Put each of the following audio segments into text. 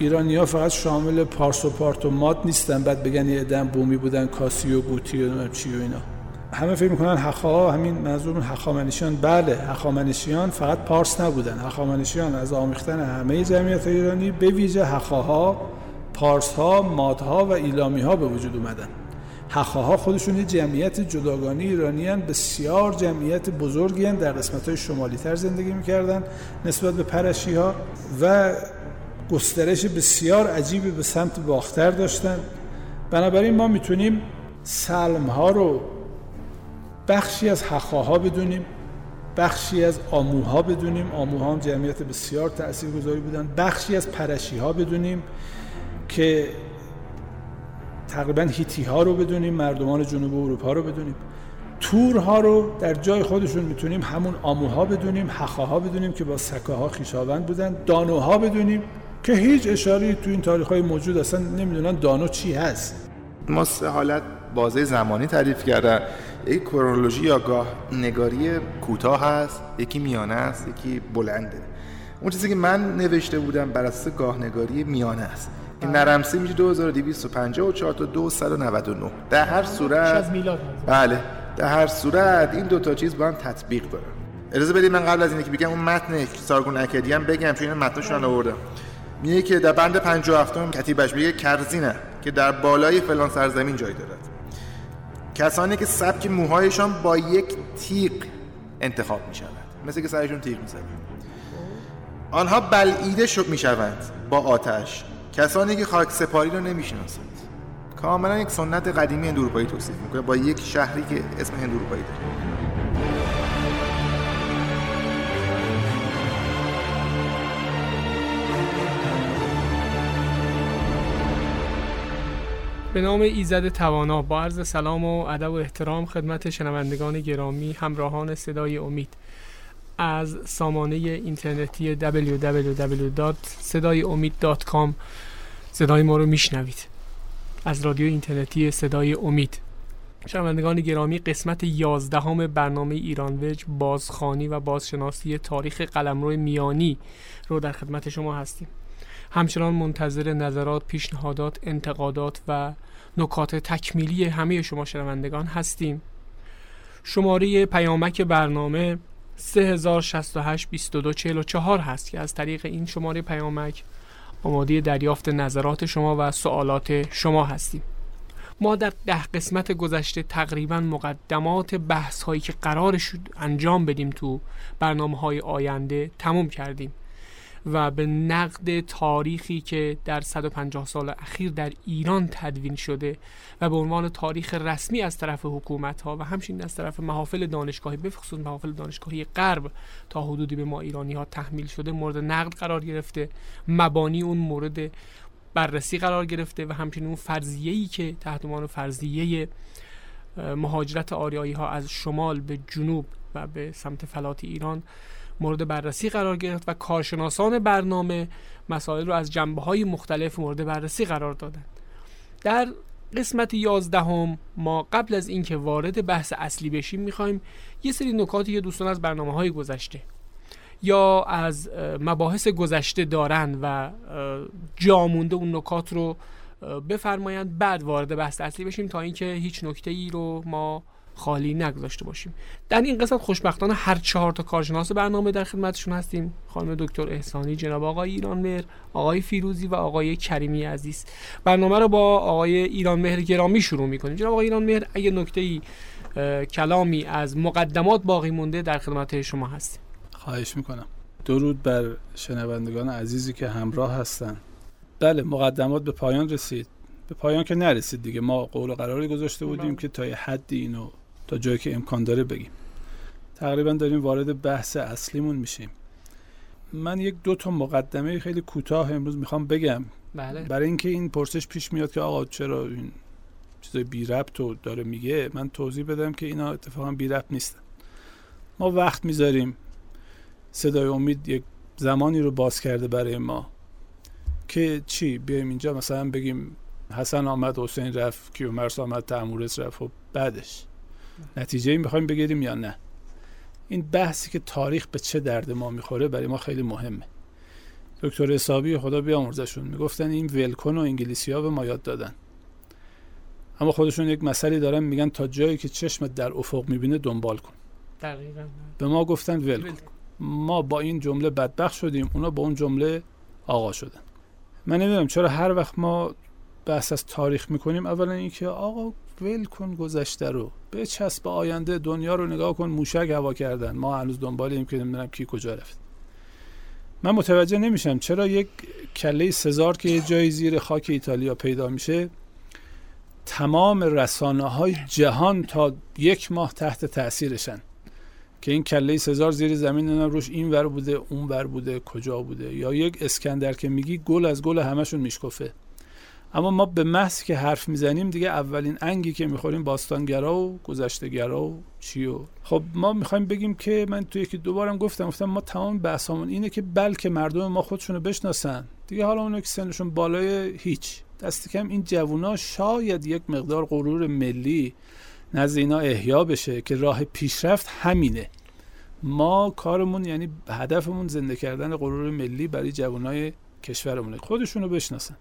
ایرانی ها فقط شامل پارس و پارت و مات نیستن بعد بگن یه بومی بودن کاسی و گوتی و چی و اینا همه فکر می‌کنن حقا همین منظور حقامنشیان بله حقامنشیان فقط پارس نبودن حقامنشیان از آمیختن همه جمعیت ایرانی به ویژه حقاها پارس ها مادها و ایلامی ها به وجود اومدن حقاها خودشون یه جمعیت جداگانه ایرانی هن. بسیار جمعیت بزرگی هن. در قسمت های شمالی تر زندگی می‌کردن نسبت به پرشی ها و گسترش بسیار عجیبی به سمت باختر داشتن. بنابراین ما می‌تونیم سلم ها رو بخشی از حقاها بدونیم بخشی از آموها بدونیم. آموها هم جمعیت بسیار تاثیرگذاری بودن. بخشی از پرشی ها بدونیم که تقریبا هیتی ها رو بدونیم مردمان جنوب اروپا رو بدونیم. تورها رو در جای خودشون می‌تونیم همون آموها بدونیم حقاها بدونیم که با سکاها خیشاوند بودن. دانوها بدونیم که هیچ اشاری تو این تاریخ های موجود اصلا نمی‌دونن دانو چی هست. ما سه حالت بازه زمانی تعریف کردن. یک کرونولوژی یا گاه نگاری کوتاه هست یکی میانه است یکی بلنده. اون چیزی که من نوشته بودم بر اساس گاه نگاری میانه است. این نرمسی میشه 2254 تا 299 در هر صورت بله. در هر صورت این دو تا چیز با هم تطبیق دارن. اجازه بدید من قبل از اینکه بگم اون متن سارگون اکدی هم بگم چون این متنشون آوردم. میگه که در بند 57 کتیبش میگه کرزینه که در بالای فلان سرزمین جای دارد. کسانی که سبک موهایشان با یک تیغ انتخاب می شود مثل که سرشون تیغ می آنها بلعیده شد می شوند با آتش. کسانی که خاک سپاری رو نمی‌شناسند. کاملا یک سنت قدیمی هند اروپایی توصیف می‌کنه. با یک شهری که اسم هند اروپایی داره. به نام ایزد توانا. با عرض سلام و ادب و احترام خدمت شنوندگان گرامی همراهان صدای امید. از سامانه اینترنتی www.sedayomid.com صدای ما رو میشنوید. از رادیو اینترنتی صدای امید. شنوندگان گرامی قسمت یازدهم برنامه ایران وج بازخانی و بازشناسی تاریخ قلمرو میانی رو در خدمت شما هستیم. همچنان منتظر نظرات، پیشنهادات، انتقادات و نکات تکمیلی همه شما شنوندگان هستیم. شماره پیامک برنامه 3068 2244 هست که از طریق این شماره پیامک آماده دریافت نظرات شما و سوالات شما هستیم. ما در ده قسمت گذشته تقریبا مقدمات بحث هایی که قرار شد انجام بدیم تو برنامه های آینده تموم کردیم. و به نقد تاریخی که در 150 سال اخیر در ایران تدوین شده و به عنوان تاریخ رسمی از طرف حکومت ها و همچنین از طرف محافل دانشگاهی بخصوص محافل دانشگاهی غرب تا حدودی به ما ایرانی ها تحمیل شده مورد نقد قرار گرفته. مبانی اون مورد بررسی قرار گرفته و همچنین اون فرضیه‌ای که تحت عنوان فرضیه مهاجرت آریایی ها از شمال به جنوب و به سمت فلات ایران مورد بررسی قرار گرفت و کارشناسان برنامه مسائل رو از جنبه های مختلف مورد بررسی قرار دادند. در قسمت یازدهم ما قبل از اینکه وارد بحث اصلی بشیم می‌خوایم یه سری نکاتی که دوستان از برنامه های گذشته یا از مباحث گذشته دارند و جامونده اون نکات رو بفرمایند بعد وارد بحث اصلی بشیم تا اینکه هیچ نکته ای رو ما خالی نگذاشته باشیم. در این قسمت خوشبختانه هر چهار تا کارشناس برنامه در خدمتشون هستیم. خانم دکتر احسانی جناب آقای ایران مهر آقای فیروزی و آقای کریمی عزیز. برنامه رو با آقای ایران مهر گرامی شروع می‌کنیم. جناب آقای ایران مهر اگه نکته ای کلامی از مقدمات باقی مونده در خدمت شما هستیم. خواهش می‌کنم. درود بر شنوندگان عزیزی که همراه هستن. بله مقدمات به پایان رسید. به پایان که نرسید دیگه. ما قول و قراری گذاشته بودیم که تا یه حدی اینو تا جایی که امکان داره بگیم. تقریبا داریم وارد بحث اصلیمون میشیم. من یک دو تا مقدمه خیلی کوتاه امروز می‌خوام بگم. بله. برای اینکه این پرسش پیش میاد که آقا چرا این چیزای بی ربط رو داره میگه من توضیح بدم که اینا اتفاقا بی ربط نیستن. ما وقت می‌ذاریم. صدای امید یک زمانی رو باز کرده برای ما که چی؟ بیایم اینجا مثلا بگیم حسن آمد حسین رفت کیومرس آمد تعمورس رفت و بعدش. نتیجه این می‌خوایم بگیریم یا نه؟ این بحثی که تاریخ به چه درد ما می‌خوره برای ما خیلی مهمه. دکتر حسابی خدا بیامرزشون می‌گفتن این ولکن و انگلیسی ها به ما یاد دادن. اما خودشون یک مسئله دارن میگن تا جایی که چشمت در افق می‌بینه دنبال کن. دقیقا. به ما گفتن ول کن ما با این جمله بدبخت شدیم اونا با اون جمله آقا شدن. من نمی‌دونم چرا هر وقت ما بحث از تاریخ می‌کنیم اولا اینکه آقا ول کن گذشته رو. به چسب آینده دنیا رو نگاه کن موشک هوا کردن. ما هنوز دنبالیم که نمی‌دونم کی کجا رفت. من متوجه نمیشم چرا یک کله سزار که یه جایی زیر خاک ایتالیا پیدا میشه تمام رسانه های جهان تا یک ماه تحت تاثیرشن که این کله سزار زیر زمین نمی‌دونم روش این ور بوده اون ور بوده کجا بوده؟ یا یک اسکندر که میگی گل از گل همشون میشکفه. اما ما به محض که حرف می‌زنیم دیگه اولین انگی که می‌خوریم باستانگرا و گذشتهگرا و چی خب ما می‌خوایم بگیم که من تو یکی دوبارم گفتم گفتم ما تمام بحثمون اینه که بلکه مردم ما خودشونو بشناسن. دیگه حالا اونو که سنشون بالای هیچ. دست کم این جوونا شاید یک مقدار غرور ملی نزد اینا احیا بشه که راه پیشرفت همینه. ما کارمون یعنی هدفمون زنده کردن غرور ملی برای جوانای کشورمونه. خودشونو بشناسن.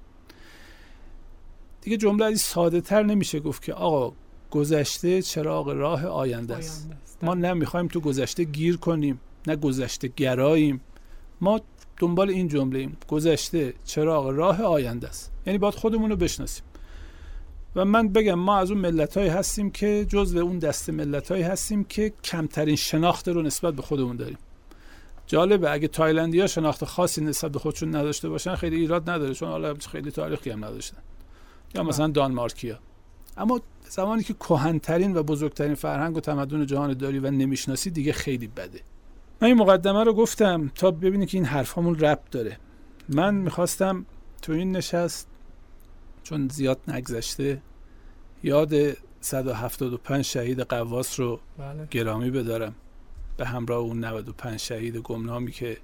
دیگه جمله از ساده تر نمیشه گفت که آقا گذشته چراغ راه آینده است؟ ما نه می‌خوایم تو گذشته گیر کنیم نه گذشته گراییم. ما دنبال این جمله ایم. گذشته چراغ راه آینده است؟ یعنی باید خودمون رو بشناسیم. و من بگم ما از اون ملت هستیم که جزو اون دست ملت هستیم که کمترین شناخت رو نسبت به خودمون داریم. جالبه اگه تایلندی ها شناخت خاصی نسبت به خودشون نداشته باشن خیلی ایراد نداره چون حالا خیلی تاریخی هم نداشتن. یا مثلا دانمارکیا اما زمانی که کهنترین و بزرگترین فرهنگ و تمدن جهان داری و نمی‌شناسی دیگه خیلی بده. من این مقدمه رو گفتم تا ببینی که این حرفامون ربط داره. من می‌خواستم تو این نشست چون زیاد نگذشته یاد 175 شهید قواس رو بله. گرامی بدارم. به همراه اون 95 شهید گمنامی که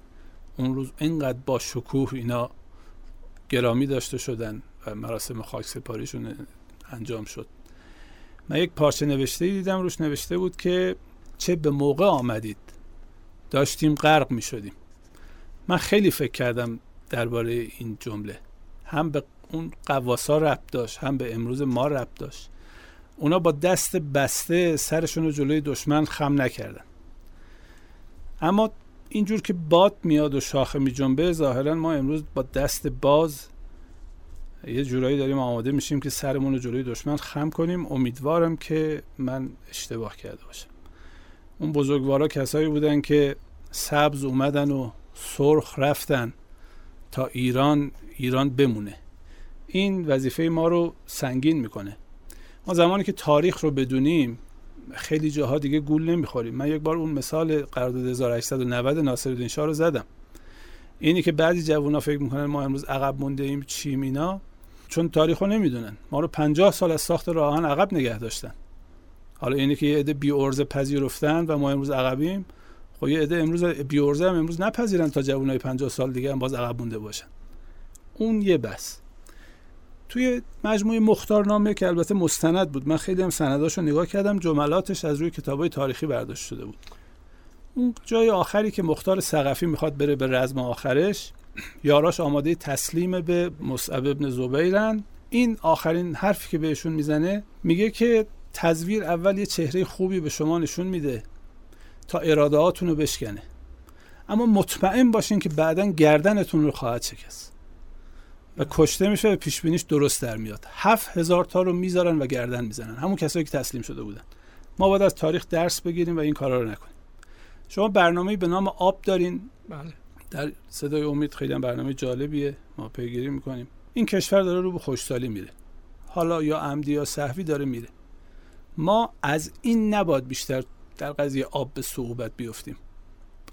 اون روز اینقدر با شکوه اینا گرامی داشته شدن. مراسم خاک سپاریشون انجام شد. من یک پارچه نوشته دیدم روش نوشته بود که چه به موقع آمدید. داشتیم غرق می شدیم من خیلی فکر کردم درباره این جمله. هم به اون قواسا ربط داشت هم به امروز ما ربط داشت. اونا با دست بسته سرشون رو جلوی دشمن خم نکردن. اما اینجور که باد میاد و شاخه می جنبه ظاهرا ما امروز با دست باز یه جورایی داریم آماده میشیم که سرمون رو جلوی دشمن خم کنیم. امیدوارم که من اشتباه کرده باشم. اون بزرگوارا کسایی بودن که سبز اومدن و سرخ رفتن تا ایران ایران بمونه. این وظیفه ما رو سنگین می‌کنه. ما زمانی که تاریخ رو بدونیم خیلی جاها دیگه گول نمی‌خوریم. من یک بار اون مثال قرارداد 1890 ناصرالدین شاه رو زدم. اینی که بعضی جوونا فکر می‌کنن ما امروز عقب مونده ایم چی مینا چون تاریخ رو نمی‌دونن. ما رو 50 سال از ساخت راهان عقب نگه داشتن. حالا اینی که یه عده بی ارزه پذیرفتن و ما امروز عقبیم. خب یه عده امروز بی ارزه هم امروز نپذیرن تا جوانای 50 سال دیگه هم باز عقب مونده باشن. اون یه بس توی مجموعه مختارنامه که البته مستند بود من خیلی هم سنداشو نگاه کردم جملاتش از روی کتابای تاریخی برداشت شده بود. اون جای آخری که مختار سقفی می‌خواد بره به رزم آخرش یاراش آماده تسلیم به مصعب ابن زبیرن. این آخرین حرفی که بهشون می‌زنه میگه که تزویر اول یه چهره خوبی به شما نشون میده تا ارادهاتون رو بشکنه. اما مطمئن باشین که بعدا گردنتون رو خواهد شکست. و کشته میشه و پیش بینیش درست در میاد. هفت هزار تا رو می‌ذارن و گردن می‌زنن. همون کسایی که تسلیم شده بودن. ما باید از تاریخ درس بگیریم و این کارا رو نکنیم. شما برنامه به نام آب دارین. بله. در صدای امید خیلی هم برنامه جالبیه. ما پیگیری می‌کنیم. این کشور داره رو به خوشسالی میره. حالا یا عمدی یا صحوی داره میره. ما از این نباد بیشتر در قضیه آب به صعوبت بیفتیم.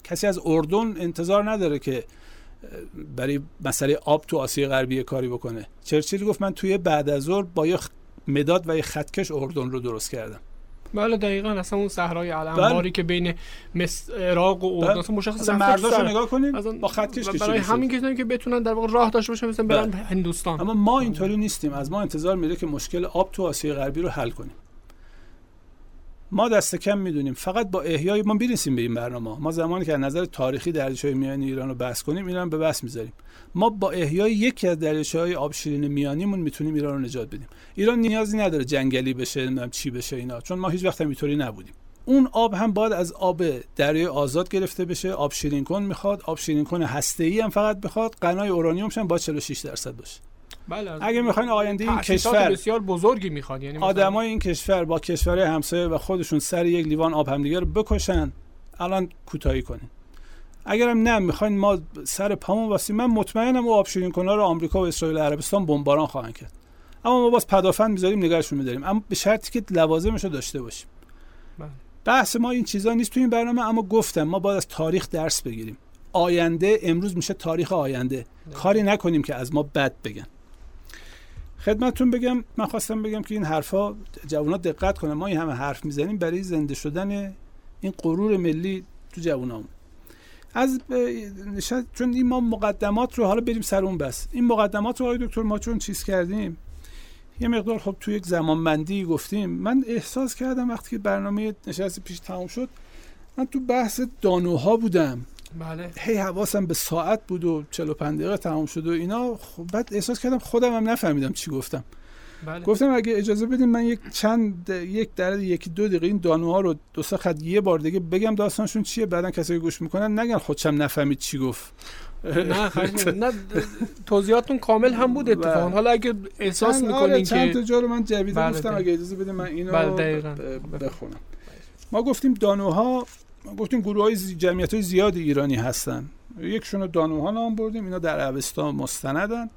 کسی از اردن انتظار نداره که برای مسئله آب تو آسیا غربی کاری بکنه. چرچیل گفت من توی بعد از ظهر با یه مداد و یه خطکش اردن رو درست کردم. بله دقیقا اصلا اون صحرای بله. الانباری که بین عراق و اردن بله. اصلا مشخص اصلا رفتش مرداشو. نگاه کنید اصلا با و کشیده برای. همین کسانی که بتونن در واقع راه داشته باشن مثلا برن بله. هندوستان اما ما اینطوری نیستیم از ما انتظار میره که مشکل آب تو آسیای غربی رو حل کنیم ما دست کم می‌دونیم. فقط با احیای ما می‌رسیم به این برنامه. ما زمانی که از نظر تاریخی دریاچه میانی ایران رو بحث کنیم ایران به بحث می‌ذاریم. ما با احیای یکی از دریاچه های آب شیرین میانیمون می‌تونیم ایران رو نجات بدیم. ایران نیازی نداره جنگلی بشه نمی‌دونم چی بشه اینا. چون ما هیچ وقت اینطوری نبودیم. اون آب هم باید از آب دریای آزاد گرفته بشه. آب شیرین کن می‌خواد. آب شیرین کن هسته ای هم فقط بخواد. قنای اورانیومش هم با 46 درصد باشه. بله. اگه می‌خواین آینده این کشور بسیار بزرگی می‌خواد یعنی آدمای این کشور با کشورهای همسایه و خودشون سر یک لیوان آب همدیگه رو بکشن الان کوتاهی کنین. اگرم نه می‌خواین ما سر پامون واسیم. من مطمئنم او آب شیرین کنار رو آمریکا و اسرائیل و عربستان بمباران خواهند کرد. اما ما باز پدافند می‌ذاریم نگاهشون میداریم. اما به شرطی که لوازمش رو داشته باشیم. بله. بحث ما این چیزا نیست تو این برنامه اما گفتم ما باید از تاریخ درس بگیریم. آینده امروز میشه تاریخ آینده. کاری نکنیم که از ما بد بگن. خدمتتون بگم من خواستم بگم که این حرفا جوونا دقت کنن. ما این همه حرف می‌زنیم برای زنده شدن این غرور ملی تو جوونامون. از نشد چون این ما مقدمات رو حالا بریم سر اون بس این مقدمات رو آقای دکتر ما چون چیز کردیم یه مقدار خب تو یک زمانبندی گفتیم. من احساس کردم وقتی که برنامه نشست پیش تموم شد من تو بحث دانوها بودم. بله. هی حواسم به ساعت بود و 45 دقیقه تمام شد و اینا. خب بعد احساس کردم خودم هم نفهمیدم چی گفتم. بله. گفتم اگه اجازه بدین من یک چند یک در یکی دو دقیقه این دانوها رو دو سه خط یه بار دیگه بگم داستانشون چیه بعدا کسایی که گوش می‌کنن نگن خودشم نفهمید چی گفت. نه نه توضیحاتون کامل هم بود اتفاقا. بله. حالا اگه احساس چند- آره، می‌کنین چند که تا جا رو من جویده بله، گفتم دقیقا. اگه اجازه بدین من اینو بله، بخونم. ما گفتیم دانوها گفتیم گروه های جمعیت های زیادی ایرانی هستن. یکشون رو دانوها نام بردیم اینا در اوستا مستندن.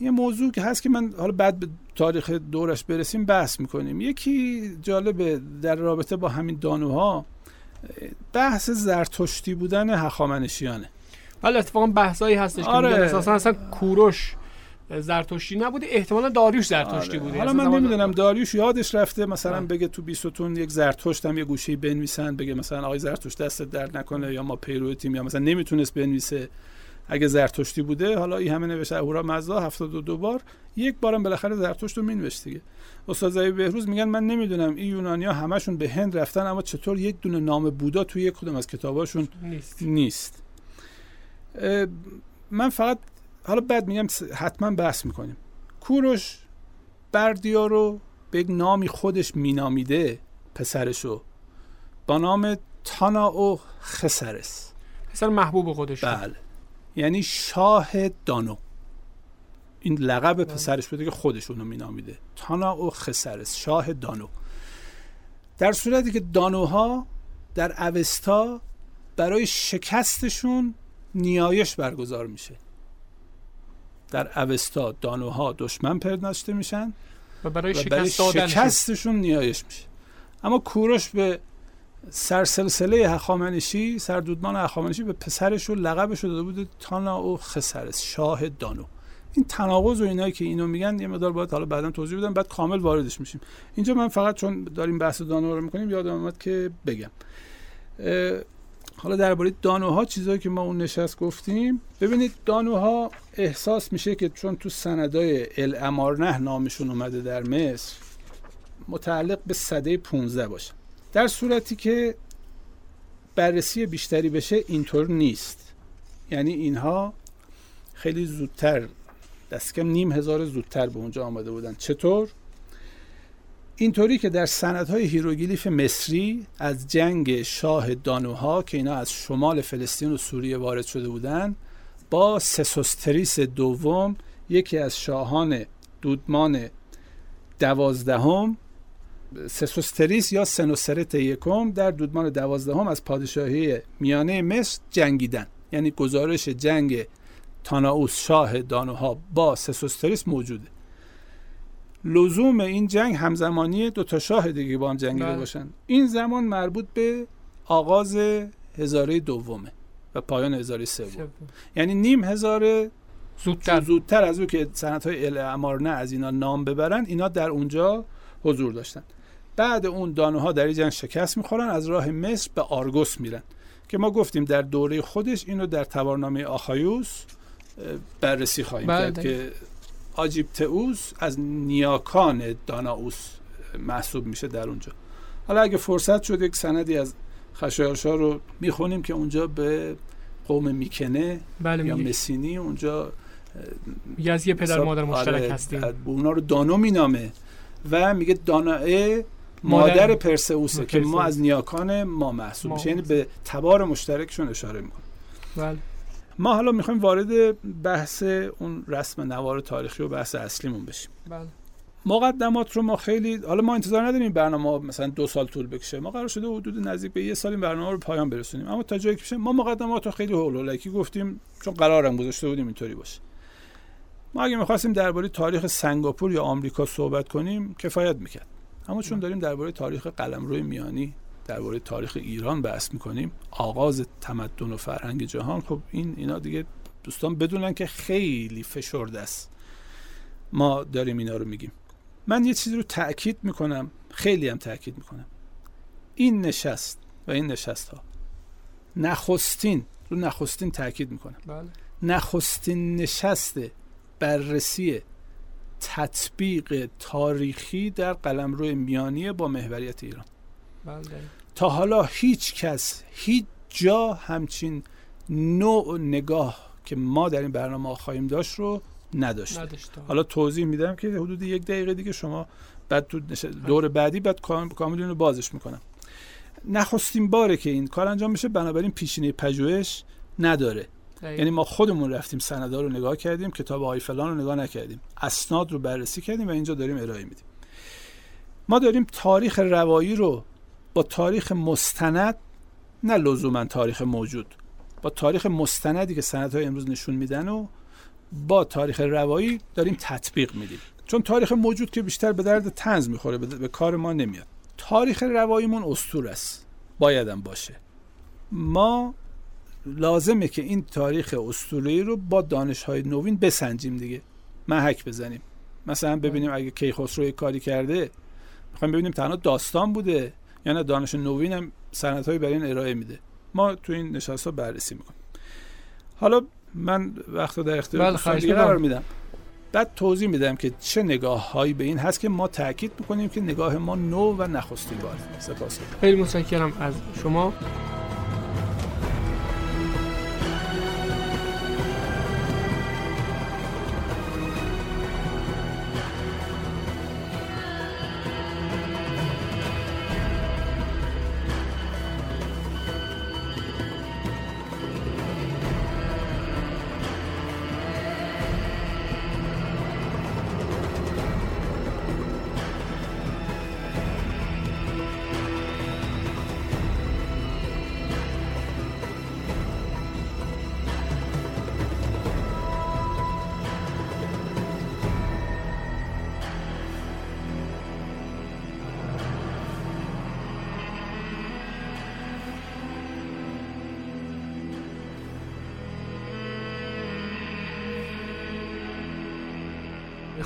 یه موضوع که هست که من حالا بعد به تاریخ دورش برسیم بحث می‌کنیم. یکی جالبه در رابطه با همین دانوها بحث زرتشتی بودن هخامنشیانه. بله اتفاقا بحثایی هستش که آره. میگن اساسا اصلا کوروش زرتشتی نبوده احتمالا داریوش زرتشتی آره. بوده. حالا من نمی‌دونم داریوش. یادش رفته مثلا بله. بگه تو بیستون یک زرتشت هم یه گوشه بنویسن بگه مثلا آقای زرتشت دستت درد نکنه یا ما پیرو تیم یا مثلا نمی‌تونست بنویسه اگه زرتشتی بوده. حالا این همه نوشته اهورا مزدا 72 بار یک بارم بالاخره زرتشت رو مینوشت دیگه. استاد زایی بهروز میگن من نمی‌دونم این یونانیا همشون به هند رفتن اما چطور یک دونه نام بودا توی یک کدوم از کتاباشون نیست. نیست. من فقط حالا بعد میگم حتما بحث می‌کنیم. کوروش بردیا رو به یک نامی خودش مینامیده پسرشو با نام تانا او خسرس پسر محبوب خودش. بله. یعنی شاه دانو. این لقب پسرش بوده که خودش اونو مینامیده. تانا او خسرس شاه دانو. در صورتی که دانوها در اوستا برای شکستشون نیایش برگزار میشه. در اوستا دانوها دشمن پرداشته میشن و برای و برای شکستشون نیایش میشه. اما کوروش به سرسلسله هخامنشی سردودمان هخامنشی به پسرش رو لقبش رو داده بوده تانا او خسرس شاه دانو. این تناقض و اینایی که اینو میگن یه مقدار باید حالا بعدا توضیح بدم بعد کامل واردش میشیم. اینجا من فقط چون داریم بحث دانو رو می‌کنیم یادم اومد که بگم. حالا درباره دانوها چیزایی که ما اون نشست گفتیم ببینید دانوها احساس میشه که چون تو سندای الامارنه نامشون اومده در مصر متعلق به صده 15 باشه. در صورتی که بررسی بیشتری بشه اینطور نیست. یعنی اینها خیلی زودتر دست کم نیم هزار زودتر به اونجا آمده بودن. چطور؟ اینطوری که در سندهای هیروگلیف مصری از جنگ شاه دانوها که اینا از شمال فلسطین و سوریه وارد شده بودند با سسوستریس دوم یکی از شاهان دودمان دوازدهم سسوستریس یا سنوسرت یکم در دودمان دوازدهم از پادشاهی میانه مصر جنگیدن. یعنی گزارش جنگ تاناوس شاه دانوها با سسوستریس موجوده. لزوم این جنگ همزمانی دو تا شاه دیگه با هم جنگیده بله. باشن. این زمان مربوط به آغاز هزاره دومه و پایان هزاره سوم. یعنی نیم هزاره زودتر. زودتر از او که سنت های الاعمار نه از اینا نام ببرن اینا در اونجا حضور داشتن. بعد اون دانه ها در جنگ شکست می‌خورن از راه مصر به آرگوس میرن. که ما گفتیم در دوره خودش اینو در تبارنامه آخایوس بررسی خواهیم بله. کرد که آجیپتئوس از نیاکان داناوس محسوب میشه در اونجا. حالا اگه فرصت شد یک سندی از خشایارشا رو می‌خونیم که اونجا به قوم می‌کنه بله یا مسینی اونجا میگه از یه پدر مادر مشترک آره، هستیم. اونا رو دانو مینامه و میگه دانائه مادر, مادر پرسئوسه که ما. از نیاکان ما محسوب. میشه. یعنی به تبار مشترکشون اشاره می‌کنه. بله. ما حالا می‌خوایم وارد بحث اون رسم نوار تاریخی و بحث اصلیمون بشیم. بله. مقدمات رو ما خیلی حالا ما انتظار نداریم برنامه مثلا دو سال طول بکشه. ما قرار شده حدود نزدیک به یه سال این برنامه رو پایان برسونیم. اما تا جایی که بشه ما مقدمات رو خیلی هولولکی گفتیم چون قرارم گذاشته بودیم اینطوری باشه. ما اگه می‌خواستیم درباره تاریخ سنگاپور یا آمریکا صحبت کنیم کفایت می‌کرد. اما چون داریم درباره تاریخ قلمرو میانی درباره تاریخ ایران بحث می‌کنیم. آغاز تمدن و فرهنگ جهان. خب این اینا دیگه دوستان بدونن که خیلی فشرده است. ما داریم اینا رو میگیم. من یه چیزی رو تاکید می‌کنم. خیلی هم تاکید می‌کنم. این نشست و این نشست ها نخستین رو نخستین تاکید می‌کنم. بله. نخستین نشست بررسی تطبیق تاریخی در قلمرو میانی با محوریت ایران. بله. تا حالا هیچ کس هیچ جا همچین نوع نگاه که ما در این برنامه خواهیم داشت رو نداشته. نداشته. حالا توضیح میدم که حدود یک دقیقه دیگه شما بعد تو دور بعدی بعد کام- کامل اینو بازش می‌کنم. نخستین باره که این کار انجام میشه بنابراین پیشینه پژوهش نداره. دقیقاً. یعنی ما خودمون رفتیم سندا رو نگاه کردیم کتاب آی فلان رو نگاه نکردیم. اسناد رو بررسی کردیم و اینجا داریم ارائه میدیم. ما داریم تاریخ روایی رو با تاریخ مستند نه لزوما تاریخ موجود. با تاریخ مستندی که سندهای امروز نشون میدن و با تاریخ روایی داریم تطبیق میدیم. چون تاریخ موجود که بیشتر به درد تنز می‌خوره به کار ما نمیاد. تاریخ رواییمون استور است. بایدم باشه. ما لازمه که این تاریخ اسطوره‌ای رو با دانش‌های نوین بسنجیم دیگه. محک بزنیم. مثلا ببینیم اگه کیخسرو کاری کرده می‌خوایم ببینیم تنها داستان بوده. یا نه دانش نوین هم سندهایی برای این ارائه میده. ما تو این نشست ها بررسی می‌کنیم. حالا من وقت در اختیار بله،. قرار میدم. بعد توضیح میدم که چه نگاه هایی به این هست که ما تاکید می‌کنیم که نگاه ما نو و نخستین بار سپاس. خیلی متشکرم از شما.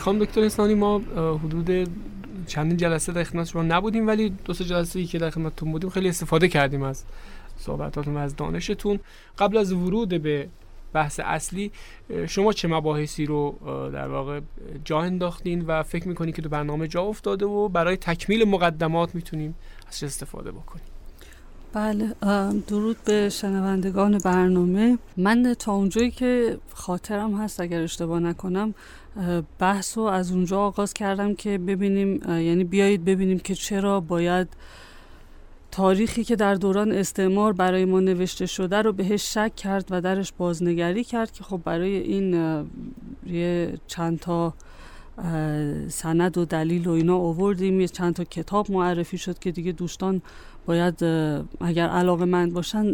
خانم دکتر اسنانی ما حدود چندین جلسه در خدمت شما نبودیم ولی دو سه جلسه ای که در خدمتتون بودیم خیلی استفاده کردیم از صحبتاتون و از دانشتون. قبل از ورود به بحث اصلی شما چه مباحثی رو در واقع جا انداختین و فکر می‌کنین که تو برنامه جا افتاده و برای تکمیل مقدمات می‌تونیم ازش استفاده بکنیم؟ بله درود به شنوندگان برنامه. من تا اونجایی که خاطرم هست اگر اشتباه نکنم بحث رو از اونجا آغاز کردم که ببینیم یعنی بیایید ببینیم که چرا باید تاریخی که در دوران استعمار برای ما نوشته شده رو بهش شک کرد و درش بازنگری کرد که خب برای این یه چند تا سند و دلیل و اینا آوردیم یه چند تا کتاب معرفی شد که دیگه دوستان باید اگر علاقه مند باشن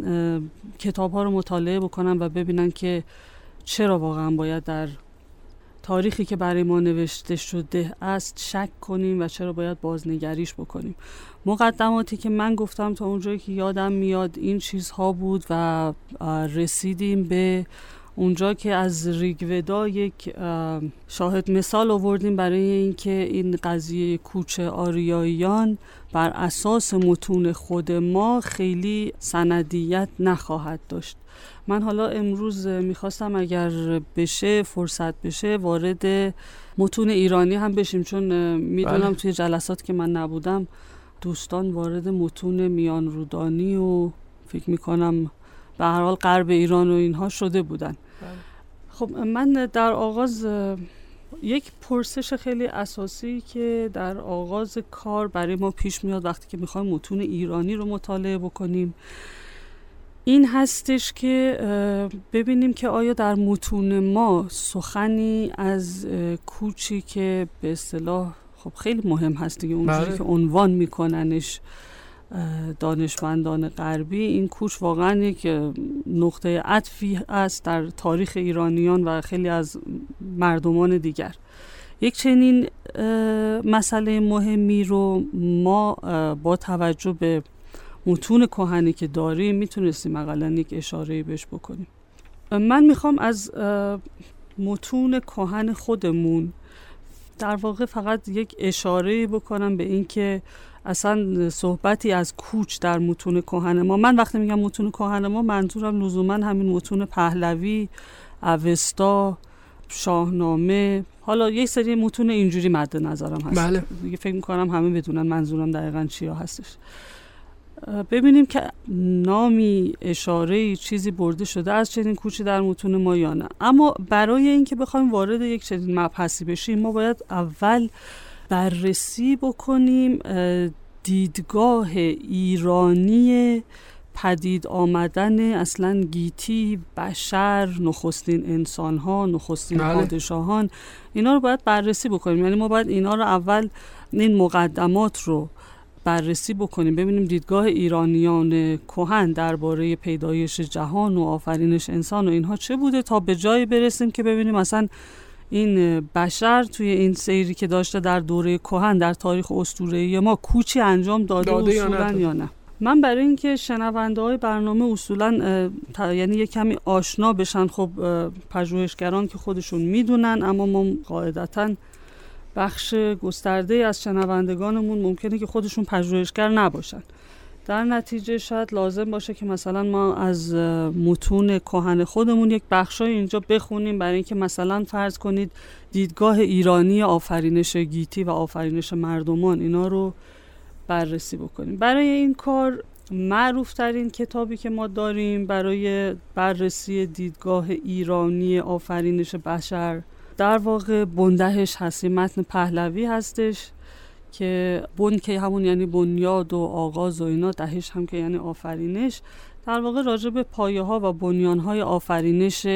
کتاب ها رو مطالعه بکنن و ببینن که چرا واقعا باید در تاریخی که برای ما نوشته شده است شک کنیم و چرا باید بازنگریش بکنیم. مقدماتی که من گفتم تا اونجایی که یادم میاد این چیزها بود و رسیدیم به اونجا که از ریگودا یک شاهد مثال آوردیم برای اینکه این قضیه کوچ آریاییان بر اساس متون خود ما خیلی سندیت نخواهد داشت من حالا امروز می‌خواستم اگر بشه فرصت بشه وارد متون ایرانی هم بشیم چون می‌دونم بله. توی جلسات که من نبودم دوستان وارد متون میان رودانی و فکر می‌کنم به هر حال غرب ایران و اینها شده بودن. خب من در آغاز یک پرسش خیلی اساسی که در آغاز کار برای ما پیش میاد وقتی که می‌خوایم متون ایرانی رو مطالعه بکنیم این هستش که ببینیم که آیا در متون ما سخنی از کوچی که به اصطلاح خب خیلی مهم هست دیگه اونجوری بله. که عنوان میکننش دانشمندان غربی این کوچ واقعا یک نقطه عطفی است در تاریخ ایرانیان و خیلی از مردمان دیگر. یک چنین مسئله مهمی رو ما با توجه به متون کهنی که داریم می‌تونستیم اقلا یک اشاره بهش بکنیم. من می‌خوام از متون کهن خودمون در واقع فقط یک اشاره بکنم به اینکه اصلا صحبتی از کوچ در متون کهن ما. من وقتی میگم متون کهن ما منظورم لزوما همین متون پهلوی اوستا شاهنامه. حالا یک سری متون اینجوری مد نظرم هست. بله. دیگه فکر می‌کنم همه بدونن منظورم دقیقا چیا هستش. ببینیم که نامی اشاره چیزی برده شده از چنین کوچی در متون ما یا نه. اما برای اینکه بخوایم وارد یک چنین مبحثی بشیم ما باید اول بررسی بکنیم دیدگاه ایرانی پدید آمدن اصلا گیتی بشر نخستین انسان ها نخستین بله. پادشاهان اینا رو باید بررسی بکنیم یعنی ما باید اینا رو اول این مقدمات رو بررسی بکنیم ببینیم دیدگاه ایرانیان کهن درباره پیدایش جهان و آفرینش انسان و اینها چه بوده تا به جایی برسیم که ببینیم اصلا این بشر توی این سیری که داشته در دوره کهن در تاریخ اسطوره‌ای ما کوچی انجام داده, داده اصولا یا نه؟ من برای اینکه شنونده های برنامه اصولا یعنی یه کمی آشنا بشن خب پژوهشگران که خودشون می‌دونن اما ما قاعدتا بخش گسترده از شنوندگانمون ممکنه که خودشون پژوهشگر نباشن. در نتیجه شاید لازم باشه که مثلا ما از متون کهن خودمون یک بخشای اینجا بخونیم برای اینکه مثلا فرض کنید دیدگاه ایرانی آفرینش گیتی و آفرینش مردمان اینا رو بررسی بکنیم. برای این کار معروف ترین کتابی که ما داریم برای بررسی دیدگاه ایرانی آفرینش بشر در واقع بندهش هستی متن پهلوی هستش. که بن که همون یعنی بنیاد و آغاز و اینا دهش هم که یعنی آفرینش. در واقع راجع به پایه ها و بنیان های آفرینش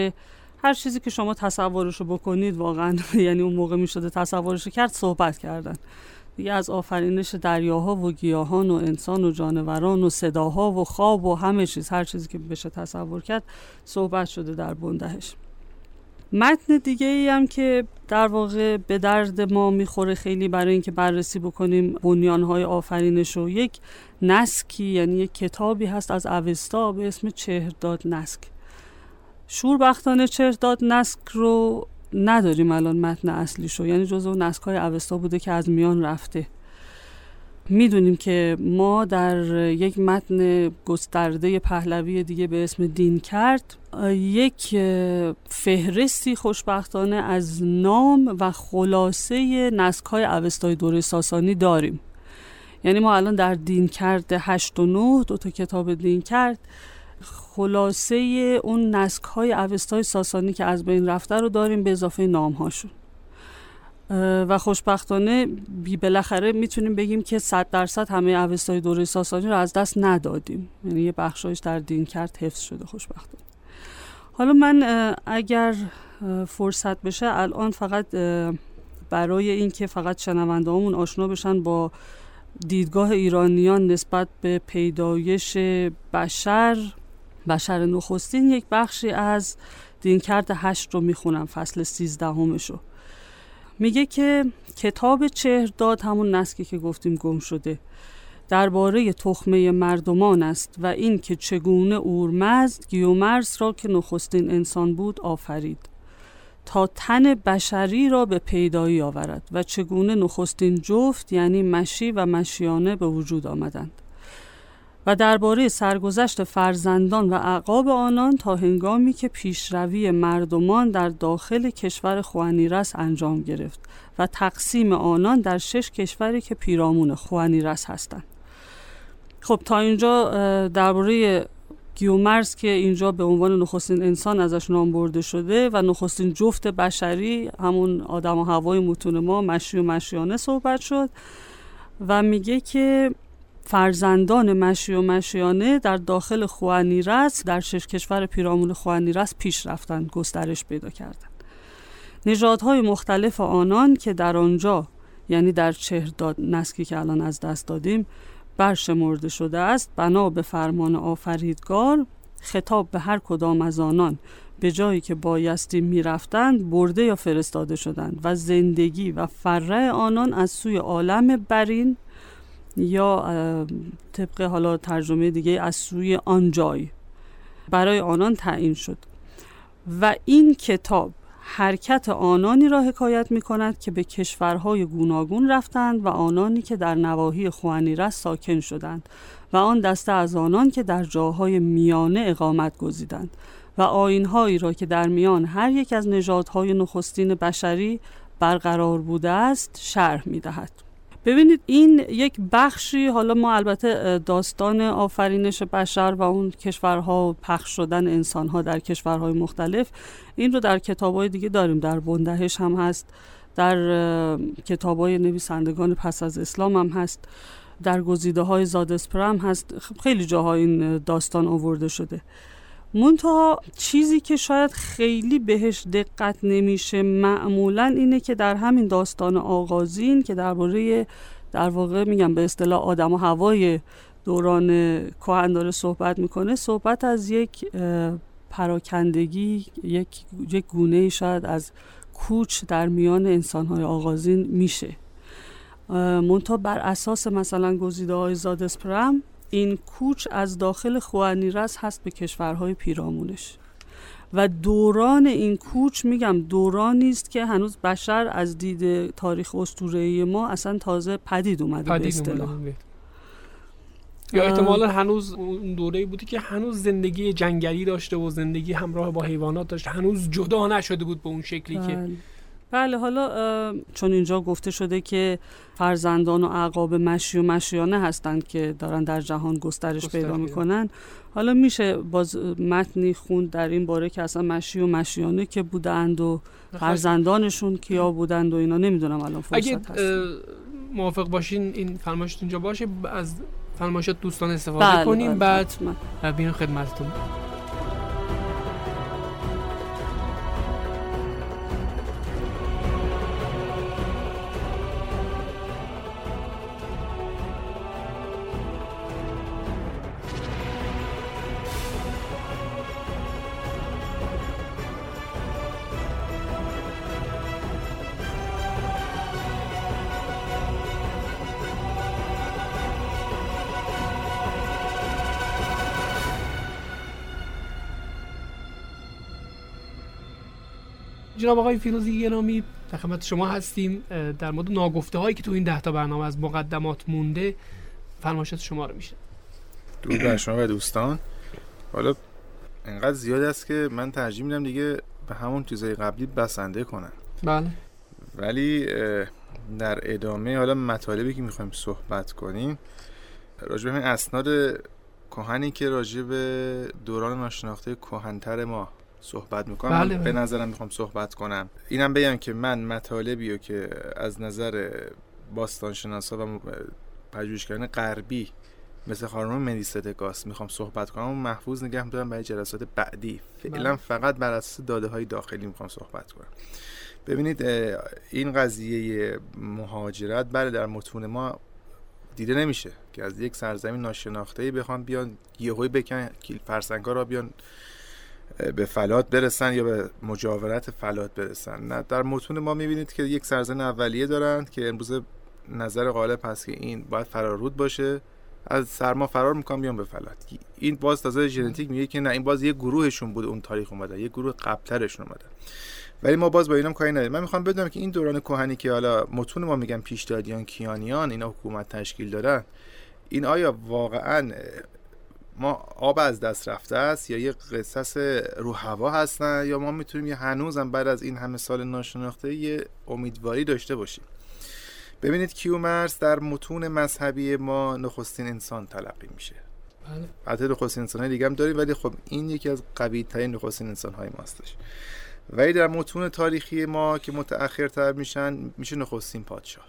هر چیزی که شما تصورشو بکنید واقعا یعنی اون موقع می شده تصورشو کرد صحبت کردن. دیگه از آفرینش دریاها و گیاهان و انسان و جانوران و صداها و خواب و همه چیز هر چیزی که بشه تصور کرد صحبت شده در بندهش متن دیگه ای هم که در واقع به درد ما می‌خوره خیلی برای اینکه بررسی بکنیم بنیانهای آفرینش و یک نسکی یعنی یک کتابی هست از اوستا به اسم چهرداد نسک. شوربختانه چهرداد نسک رو نداریم الان متن اصلی شو یعنی جزو نسک های اوستا بوده که از میان رفته. می‌دونیم که ما در یک متن گسترده پهلوی دیگه به اسم دین کرد یک فهرستی خوشبختانه از نام و خلاصه نسک های اوستای دوره ساسانی داریم. یعنی ما الان در دین کرد هشت و نه دو تا کتاب دین کرد. خلاصه اون نسک های اوستای ساسانی که از بین رفته رو داریم به اضافه نام هاشون و خوشبختانه بی بالاخره می‌تونیم بگیم که صد درصد همه اوستای دوره ساسانی رو از دست ندادیم. یعنی یه بخشایش در دین کرد حفظ شده خوشبختانه. حالا من اگر فرصت بشه الان فقط برای اینکه فقط شنونده همون آشنا بشن با دیدگاه ایرانیان نسبت به پیدایش بشر بشر نخستین یک بخشی از دین کرد هشت رو می‌خونم فصل سیزدهمش رو میگه که کتاب چهر داد همون نسکی که گفتیم گم شده. درباره تخمه مردمان است و این که چگونه اورمزد گیومرس را که نخستین انسان بود آفرید. تا تن بشری را به پیدایی آورد و چگونه نخستین جفت یعنی مشی و مشیانه به وجود آمدند. و درباره سرگذشت فرزندان و عقاب آنان تا هنگامی که پیشروی مردمان در داخل کشور خوانیرس انجام گرفت و تقسیم آنان در شش کشوری که پیرامون خوانیرس هستند. خب تا اینجا درباره گیومرز که اینجا به عنوان نخستین انسان ازش نام برده شده و نخستین جفت بشری همون آدم و هوای متون ما مشی و مشیانه صحبت شد و میگه که فرزندان مشی و مشیانه در داخل خوانیرس در شش کشور پیرامون خوانیرس پیش رفتند گسترش پیدا کردند نژادهای مختلف آنان که در آنجا یعنی در چهرداد نسکی که الان از دست دادیم برشمرده شده است بنا به فرمان آفریدگار خطاب به هر کدام از آنان به جایی که بایستی می‌رفتند برده یا فرستاده شدند و زندگی و فره آنان از سوی عالم برین یا طبق حالا ترجمه دیگه از سوی آن جای برای آنان تعیین شد و این کتاب حرکت آنانی را حکایت می کند که به کشورهای گوناگون رفتند و آنانی که در نواحی خوانیرس ساکن شدند و آن دسته از آنان که در جاهای میانه اقامت گزیدند و آینهایی را که در میان هر یک از نژادهای نخستین بشری برقرار بوده است شرح می دهد. ببینید این یک بخشی حالا ما البته داستان آفرینش بشر و اون کشورها پخش شدن انسانها در کشورهای مختلف این رو در کتابهای دیگه داریم. در بندهش هم هست در کتابهای نویسندگان پس از اسلام هم هست در گزیده های زادسپرم هست. خیلی جاها این داستان آورده شده. منتها چیزی که شاید خیلی بهش دقت نمیشه معمولا اینه که در همین داستان آغازین که درباره در واقع میگم به اصطلاح آدم و هوای دوران کهن داره صحبت می‌کنه صحبت از یک پراکندگی یک, یک گونه شاید از کوچ در میان انسانهای آغازین میشه. منتها بر اساس مثلا گزیده های زادسپرم این کوچ از داخل خوانیرس هست به کشورهای پیرامونش. و دوران این کوچ میگم دورانی است که هنوز بشر از دید تاریخ اسطوره‌ای ما اصلا تازه پدید اومده پدید به اصطلاح یا احتمالا هنوز اون دوره بودی که هنوز زندگی جنگلی داشته و زندگی همراه با حیوانات داشته. هنوز جدا نشده بود به اون شکلی که بله. حالا چون اینجا گفته شده که فرزندان و عقاب مشی و مشیانه هستند که دارن در جهان گسترش پیدا می‌کنن. حالا میشه باز متنی خوند در این باره که اصلا مشی و مشیانه که بودند و فرزندانشون کیا بودند و اینا نمی‌دونم الان فرصت اگه موافق باشین این فرمایشتون اینجا باشه از فرمایشات دوستان استفاده بله کنیم بله بعد بیان خدمتتون. جناب آقای فیروزی گرامی در خدمت شما هستیم. در مورد ناگفته هایی که تو این ده تا برنامه از مقدمات مونده فرمایشات شما رو میشه درود بر شما و دوستان. حالا انقدر زیاد است که من ترجیح میدم دیگه به همون چیزای قبلی بسنده کنم. بله. ولی در ادامه حالا مطالبی که می‌خوایم صحبت کنیم راجع به اسناد کهنی که راجع به دوران ناشناخته کهنتر ما صحبت می‌کنم. بله به بله. نظرم می‌خوام صحبت کنم. اینم بگم که من مطالبی رو که از نظر باستانشناسا و پژوهشگران غربی مثل خانم مدیستگاس می‌خوام صحبت کنم. و محفوظ نگه دارم برای جلسات بعدی. فعلا بله. فقط بر اساس داده های داخلی می‌خوام صحبت کنم. ببینید این قضیه مهاجرت بله در متون ما دیده نمیشه که از یک سرزمین ناشناخته ای بخوام بیان یهویی بکن فرسنگا را بیان به فلات برسن یا به مجاورت فلات برسن. نه در متون ما می‌بینید که یک سرزن اولیه دارند که امروز نظر غالب هست که این باید فرارود باشه. از سرما فرار می‌کنن بیان به فلات. این باز تازه ژنتیک میگه که نه این باز یه گروهشون بود اون تاریخ اومده. یه گروه قبلترشون اومده. ولی ما باز با اینم کاری نداریم. من می‌خوام بدونم که این دوران کهنی که حالا متون ما میگن پیشدادیان کیانیان اینا حکومت تشکیل دادن این آیا واقعا ما آب از دست رفته است یا یه قصص رو هوا هستن یا ما می‌تونیم یه هنوزم بعد از این همه سال ناشناخته یه امیدواری داشته باشیم. ببینید کیومرس در متون مذهبی ما نخستین انسان تلقی میشه. بله. البته نخستین انسان های دیگه هم داریم ولی خب این یکی از قوی ترین نخستین انسان های ماستش. ولی در متون تاریخی ما که متأخرتر میشن میشه نخستین پادشاه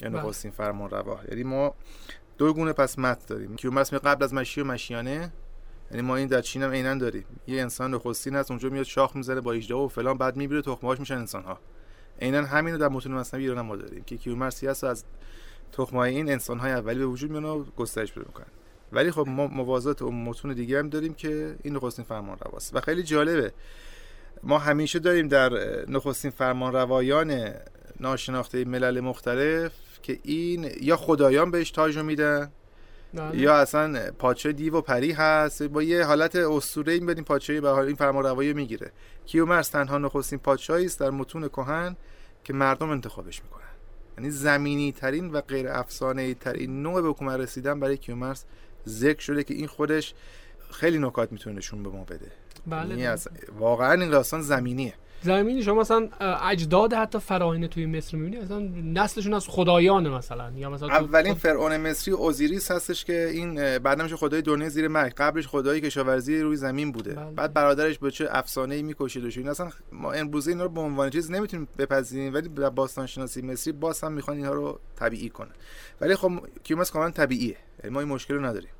یا بله. نخستین فرمان روا یعنی ما دو گونه پس مت داریم. کیومرس میگه قبل از مشی و مشیانه. یعنی ما این در چین هم عینا داریم. یه انسان نخستین هست اونجا میاد شاخ می‌زنه با اجدا و فلان بعد می‌بره تخمهاش میشن انسان ها عینا همین رو در متون مصنوی ایران ما داریم که کیومرثی هست از تخمای این انسان های اولی به وجود میان و گسترش پیدا می‌کنن. ولی خب ما موازات اون متون دیگه هم داریم که این نخستین فرمان رواست. و خیلی جالبه. ما همیشه داریم در نخستین فرمان روایان ناشناخته ملل مختلف که این یا خدایان بهش تاج رو میدن بله. یا اصلا پادشاه دیو و پری هست. با یه حالت اسطوره این بدیم پادشاهی به حال این فرمانروایی می‌گیره. کیومرث تنها نخستین پادشاهی است در متون کهن که مردم انتخابش می‌کنن. یعنی زمینی ترین و غیر افسانه ترین نوع به حکومت رسیدن برای کیومرث ذکر شده که این خودش خیلی نکات می‌تونه نشون به ما بده. بله یعنی بله. از واقعا این داستان زمینیه. زمینی شما مثلا اجداد حتی فراعنه توی مصر می‌بینی مثلا نسلشون از خدایان مثلا یا مثلا اولین فرعون مصری اوزیریس هستش که این بعد میشه خدای دنیا زیر مرگ قبلش خدای کشاورزی روی زمین بوده. بله. بعد برادرش به چه افسانه ای می‌کشید و این اصلا ما امروزه اینا رو به عنوان چیز نمی‌تونیم بپذیریم ولی در باستان شناسی مصری باز هم می‌خوان اینها رو طبیعی کنن. ولی خب کیومرث کاملا طبیعیه. یعنی ما این مشکل رو نداریم.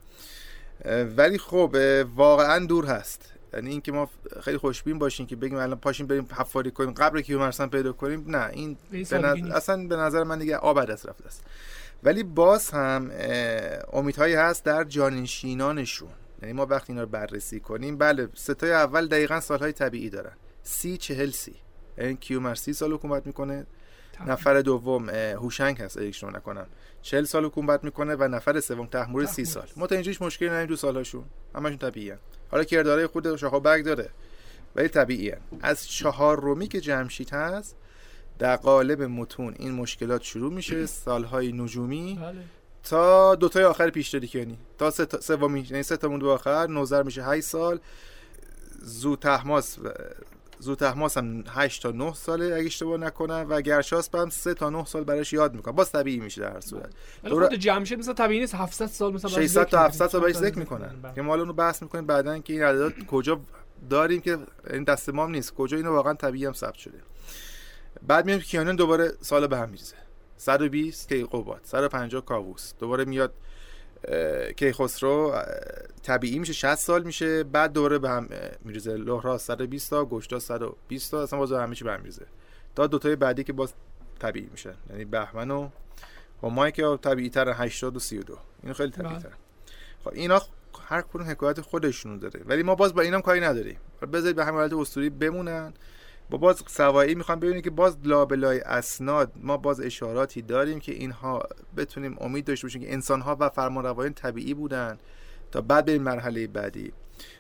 ولی خب واقعا دور هست. یعنی اینکه ما خیلی خوشبین باشیم که بگیم الان پاشیم بریم حفاری کنیم قبل کیومرث هم پیدا کنیم نه این به این نظر-. اصلا به نظر من دیگه آب دست رفته است. ولی باز هم امیدهایی هست در جانشینانشون. یعنی ما وقتی اینا رو بررسی کنیم بله ستای اول دقیقا سالهای طبیعی دارن. سی چهل سی. یعنی کیومر سی سال حکومت می‌کنه. نفر دوم هوشنگ هست اگه نکنم. 40 سال حکومت می‌کنه و نفر سوم تحمور 30 سال. ما تا اینجا هیچ مشکلی نداریم دو سالهاشون. همشون طبیعیه حالا کردارای خود شاخ برگ داره. ولی طبیعیه. از چهار رومی که جمشید هست در قالب متون این مشکلات شروع میشه سالهای نجومی. بله. تا دوتای آخر پیشدادی کنی تا سه تا سومی یعنی سه تا آخر نوزر میشه 8 سال. زوتحماس زوتحماس هم 8 تا 9 ساله اگه اشتباه نکنم و گرشاسپ هم 3 تا 9 سال براش یاد می‌کنه باز طبیعی میشه در هر صورت. دور- جمشید مثلا طبیعی نیست 700 سال مثلا برای 600 تا ذکر 700 تا بهش می‌کنن. ذکر می‌کنن. بله. که ما حالا اونو بحث می‌کنیم بعدا که این عددات کجا داریم که این دست ما نیست. کجا اینو واقعا طبیعی هم ثبت شده. بعد میاد کیانون دوباره سال به هم میریزه. 120 کیقوباد 150 کاووس. دوباره میاد کیخسرو طبیعی میشه 60 سال میشه بعد دوباره به هم میریزه. لهرا 120 تا گشتا 120 تا اصلا باز همه چی به هم میریزه. تا دوتای بعدی که باز طبیعی میشن. یعنی بهمن و همایی که طبیعی تر 80 و 32 اینو خیلی طبیعی بله. تر. خب اینا هر کدوم حکایت خودشونو داره. ولی ما باز با اینام کاری نداریم. بذارید به همین حالت اسطوری بمونن. با باز سوایی می‌خوام ببینید که باز لابلای اسناد ما باز اشاراتی داریم که اینها بتونیم امید داشته باشیم که انسانها و فرمانروایان طبیعی بودن تا بعد بریم مرحله بعدی.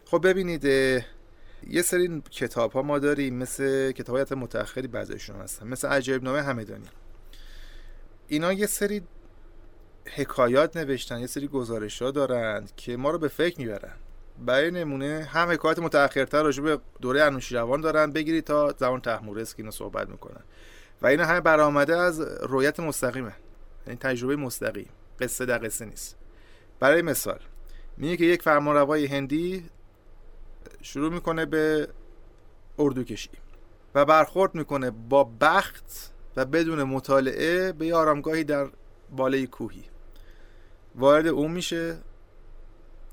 خب ببینید یه سری کتاب ها ما داریم مثل کتاب های متأخری بعضیشون هستن مثل عجایب نامه همدانی اینا یه سری حکایات نوشتن یه سری گزارش ها دارند که ما رو به فکر می‌برن. برای نمونه هم حکایت متأخرتر راجع به دوره انوشیروان دارن. بگیرید تا زمان تحمورس که اینو صحبت می‌کنن. و اینا همه برآمده از رویت مستقیمه. یعنی تجربه مستقیم. قصه در قصه نیست. برای مثال میگه که یک فرمانروای هندی شروع می‌کنه به اردو کشی و برخورد می‌کنه با بخت و بدون مطالعه به آرامگاهی در بالای کوهی. وارد اون میشه.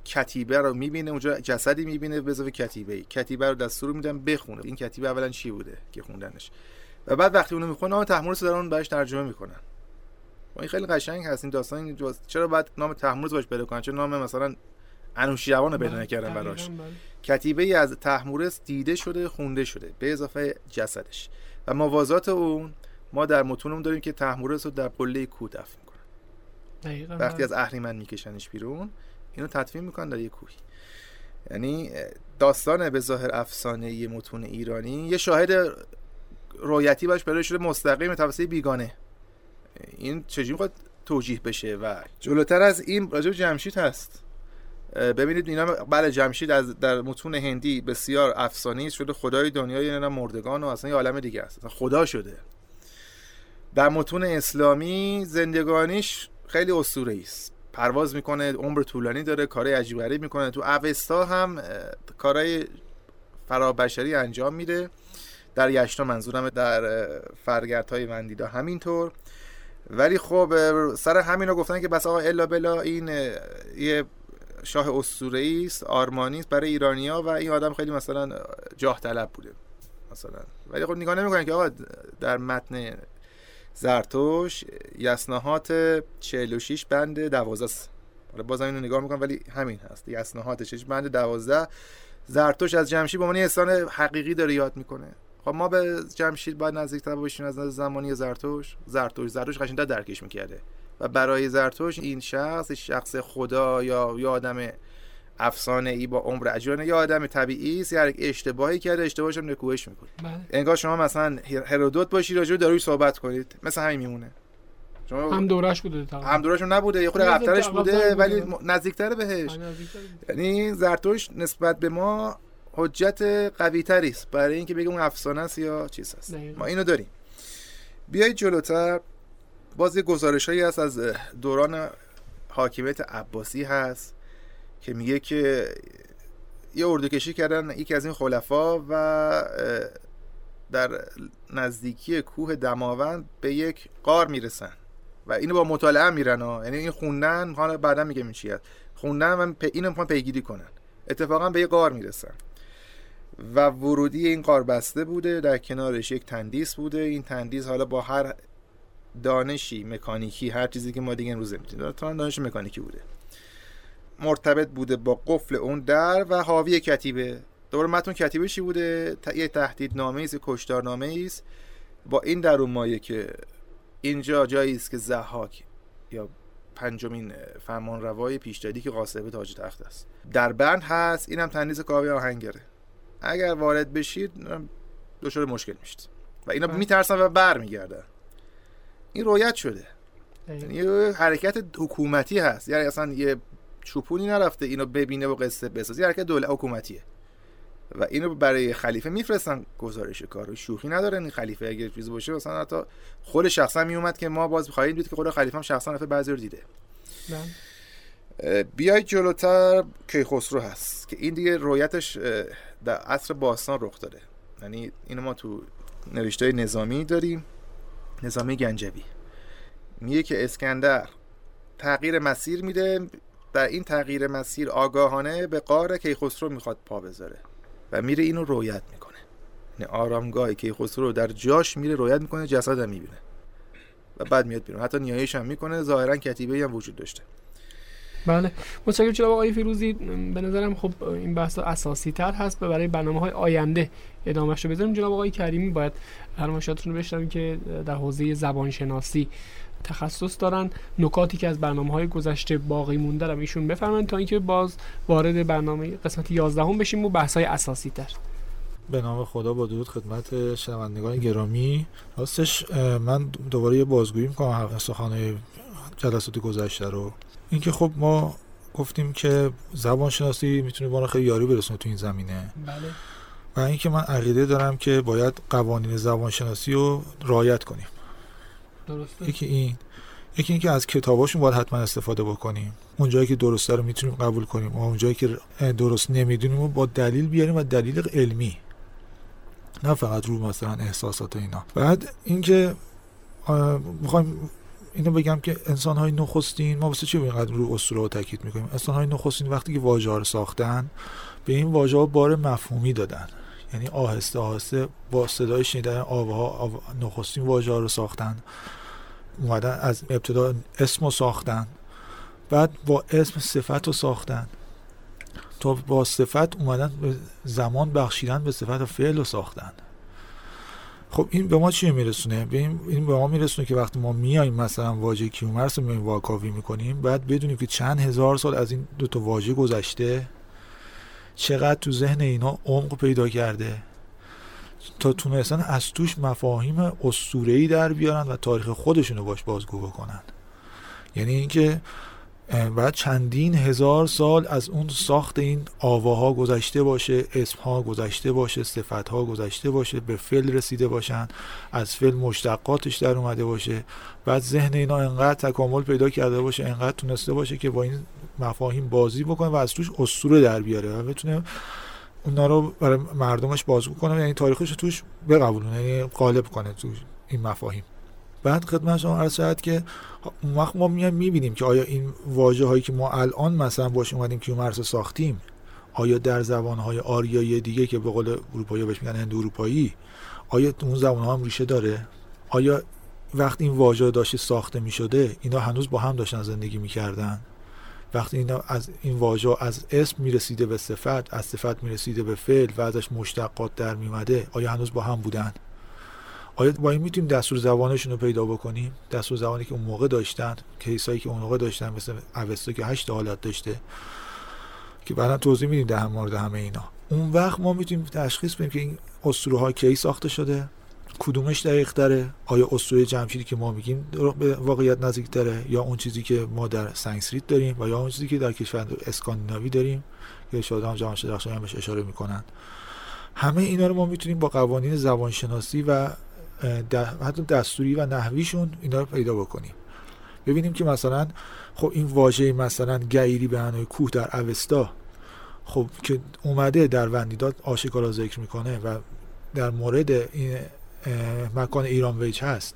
کتیبه رو می‌بینه اونجا جسدی می‌بینه به اضافه کتیبه. ای کتیبه رو دستور میدن بخونه. این کتیبه اولا چی بوده که خوندنش؟ و بعد وقتی اونو می‌خونه نام تحمورس دارن براش ترجمه می‌کنن. و این خیلی قشنگ هست این داستان جز... چرا بعد نام تحمورس باش پیدا کنن؟ چرا نام مثلا انوشیروان رو پیدا بله، نکردن براش. بله. کتیبه ای از تحمورس دیده شده خونده شده به اضافه جسدش. و موازات اون ما در متونمون داریم که تحمورس رو در قله کوه دفن می‌کنن. وقتی بله. از اهریمن میکشنش بیرون اینو تدفین می‌کنن در یه کوهی. یعنی داستان به ظاهر افسانه یه متون ایرانی یه شاهد رویتی باش برای شده مستقیم توسط بیگانه. این چجوری می‌خواد توجیه بشه؟ و جلوتر از این راجب جمشید هست. ببینید اینا بله جمشید از در متون هندی بسیار افسانه شده خدای دنیای اینا مردگان و اصلا یه عالم دیگه است. اصلا خدا شده. در متون اسلامی زندگانیش خیلی اسطوره است. پرواز می‌کنه عمر طولانی داره کارهای عجیب غریب می‌کنه. تو اوستا هم کارهای فرابشری انجام میده. در یشتا منظورم در اه، فرگردهای مندیدا همینطور. ولی خب سر همین رو گفتن که بس آقا الا بلا این یه شاه اسطوره‌ای است آرمانی است برای ایرانیا و این آدم خیلی مثلا جاه طلب بوده مثلا. ولی خب نگاه نمی‌کنن که آقا در متن زرتوش یسناهات 46 بند 12 است حالا بازم اینو نگاه می‌کنم ولی همین هست. یسناهات 46 بند 12 زرتوش از جمشید به یه انسان حقیقی داره یاد می‌کنه. خب ما به جمشید باید نزدیکتر باشیم از نظر زمانی زرتوش. زرتوش زرتوش قشنگتر درکش می‌کرده. و برای زرتوش این شخص شخص خدا یا یا آدم افسانه ای با عمر عجیبانه یا آدم طبیعی است یا اشتباهی کرده اشتباهش هم نکوهش می‌کنه. بله. انگار شما مثلا هر- هرودوت باشی راجع به داروش صحبت کنید. مثل همین میمونه. شما هم دورش بوده تقریبا. هم دورشون نبوده یه خود یه قبلترش بوده ولی نزدیکتر بهش. یعنی زرتوش نسبت به ما حجت قوی تری است. برای اینکه بگه اون افسانه است یا چیز است. ما اینو داریم. بیایید جلوتر. باز یه گزارش هایی هست از دوران حاکمیت عباسی هست. که میگه که یه اردوکشی کردن یکی از این خلفا و در نزدیکی کوه دماوند به یک قار می‌رسن و اینو با مطالعه میرن ها. یعنی این خوندن حالا بعدا میگم این چی هست خوندن و اینو می‌خوان پیگیری کنن. اتفاقا به یه قار می‌رسن. و ورودی این قار بسته بوده در کنارش یک تندیس بوده. این تندیس حالا با هر دانشی مکانیکی هر چیزی که ما دیگه امروز نمی‌تونیم تا دانش مکانیکی بوده. مرتبط بوده با قفل اون در و حاوی کتیبه. دوباره متن کتیبه چی بوده؟ یه تهدید نامه است کشتار نامه است با این در اون مایه که اینجا جایی است که زحاک یا پنجمین فرمان روای پیشدادی که قاسبه تاج تخت است. در بند هست اینم تندیس کاوی آهنگره. اگر وارد بشید دچار مشکل میشید. و اینا بله. میترسن و بر میگردن این رویت شده. یه حرکت حکومتی هست. یعنی اصلا یه چوپونی نرفته اینو ببینه و قصه بسازه حرکت دولت حکومتیه. و اینو برای خلیفه میفرستن گزارش کارو شوخی نداره. این خلیفه اگه چیزی باشه مثلا حتی خود شخصا میومد که ما باز خواهیم دید که خود خلیفه هم شخصا رفته بعضی رو دیده. بله. اه، بیایید جلوتر کیخسرو هست که این دیگه رویتش در عصر باستان رخ داده. یعنی اینو ما تو نوشته نظامی داریم. نظامی گنجوی. میگه که اسکندر تغییر مسیر میده. در این تغییر مسیر آگاهانه به قار کیخسرو می‌خواد پا بذاره و میره اینو رویت می‌کنه. یعنی آرامگاه کیخسرو در جاش میره رویت می‌کنه جسد هم می‌بینه و بعد میاد بیرون. حتی نیایش هم می‌کنه ظاهرا کتیبه هم وجود داشته. بله. متشکرم جناب آقای فیروزی. به نظرم خب این بحث اساسی تر هست برای برنامه های آینده ادامهش رو بذاریم. جناب آقای کریمی باید فرمایشاتتون رو بشنویم که در حوزه زبانشناسی تخصص دارن نکاتی که از برنامه های گذشته باقی مونده رو ایشون بفرمایید تا اینکه باز وارد برنامه قسمت 11 هم بشیم و بحث های اساسی تر. به نام خدا با درود خدمت شنوندگان گرامی. راستش من دوباره یه بازگویی می‌کنم سخنهای جلسات گذشته رو. اینکه خب ما گفتیم که زبان شناسی می‌تونه رو خیلی یاری برسونه تو این زمینه. بله. و اینکه من عقیده دارم که باید قوانین زبان شناسی رو رعایت کنیم. درسته. یکی این. یکی اینکه از کتاباشون باید حتما استفاده بکنیم. اون جایی که درسته رو می‌تونیم قبول کنیم. و اون جایی که درست نمی‌دونیم و با دلیل بیاریم و دلیل علمی. نه فقط رو مثلا احساسات اینا. بعد اینکه می‌خوایم اینو بگم که انسان های نخستین ما واسه چی اینقدر رو اسطوره ها تاکید می‌کنیم؟ انسان های نخستین وقتی که واژه رو ساختن به این واژه ها بار مفهومی دادن. یعنی آهسته آهسته با صدای شنیدن آواها آوا... نخستین واژه رو ساختن. اومدن از ابتدا اسم رو ساختن. بعد با اسم صفت رو ساختن. تا با صفت اومدن به زمان بخشیدن به صفت فعل رو ساختن. خب این به ما چی میرسونه؟ این این به ما میرسونه که وقتی ما میایم مثلا واژه کیومرس رو میایم واکاوی می‌کنیم بعد بدونیم که چند هزار سال از این دو تا واژه گذشته چقدر تو ذهن اینا عمق پیدا کرده. تا تونستن از توش مفاهیم اسطوره‌ای در بیارن و تاریخ خودشونو باش بازگو بکنن. یعنی اینکه بعد چندین هزار سال از اون ساخت این آواها گذشته باشه اسمها گذشته باشه صفتها گذشته باشه به فعل رسیده باشن از فعل مشتقاتش در اومده باشه بعد ذهن اینا انقدر تکامل پیدا کرده باشه انقدر تونسته باشه که با این مفاهیم بازی بکنه و از توش اسطوره در بیاره و بتونه اونا رو برای مردمش بازگو کنه یعنی تاریخش رو توش بقبولونه یعنی غالب کنه تو این مفاهیم. بعد خدمت شما عرض شد که اون وقت ما میایم می‌بینیم که آیا این واژه هایی که ما الان مثلا باش اومدیم کیومرس ساختیم آیا در زبان های آریایی دیگه که به قول اروپایی بهش میگن هند اروپایی آیا اون زبان ها هم ریشه داره؟ آیا وقتی این واژه داشته ساخته می‌شده اینا هنوز با هم داشتن زندگی می‌کردن؟ وقتی اینا از این واژه از اسم می‌رسیده به صفت از صفت می‌رسیده به فعل و ازش مشتقات در میمده آیا هنوز با هم بودن؟ آیا با این می‌تونیم دستور زبانشون رو پیدا بکنیم؟ دستور زبانی که اون موقع داشتن کیسایی که اون موقع داشتن مثل اوستا که هشت حالت داشته که بعدا توضیح میدیم در مورد همه اینا. اون وقت ما می‌تونیم تشخیص بدیم که این اسطوره ها کی ساخته شده؟ کدومش دقیق تره آیا اسطوره جمشیدی که ما میگیم به واقعیت نزدیک تره یا اون چیزی که ما در سنگسریت داریم و یا اون چیزی که در کشور اسکاندیناوی داریم که شاید هم جهان هم بهش اشاره می‌کنن؟ همه اینا رو ما می‌تونیم با قوانین زبانشناسی و حتی دستوری و نحویشون اینا رو پیدا بکنیم. ببینیم که مثلا خب این واژه مثلا گیری به معنای کوه در اوستا خب که اومده در وندیداد آشکارا ذکر می‌کنه و در مورد این مکان ایران ویج هست.